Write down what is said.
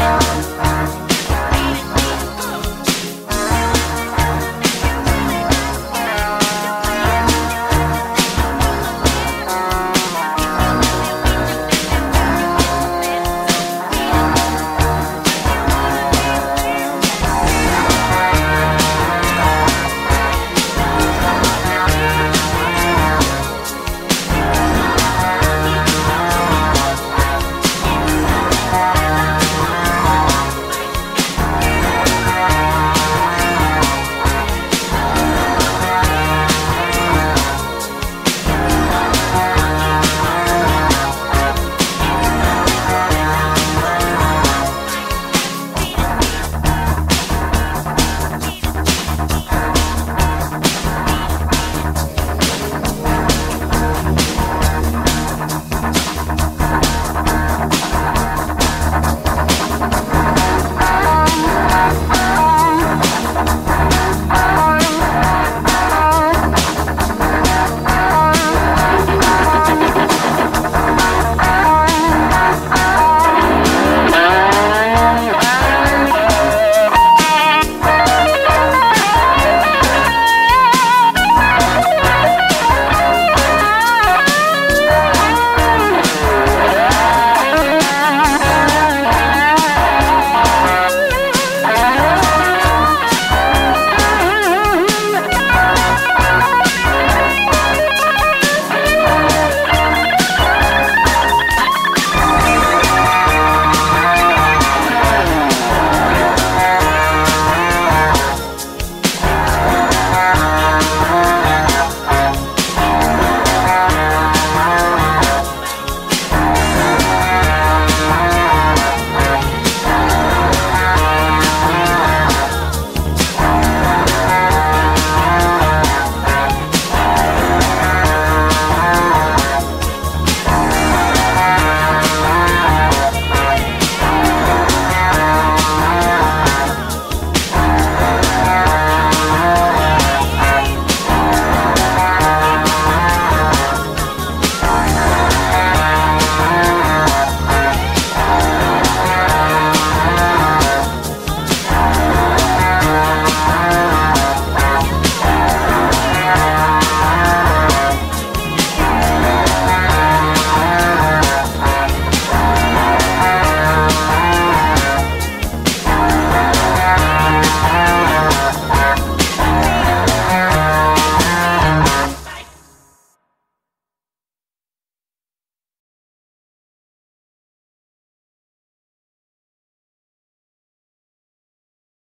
Bye.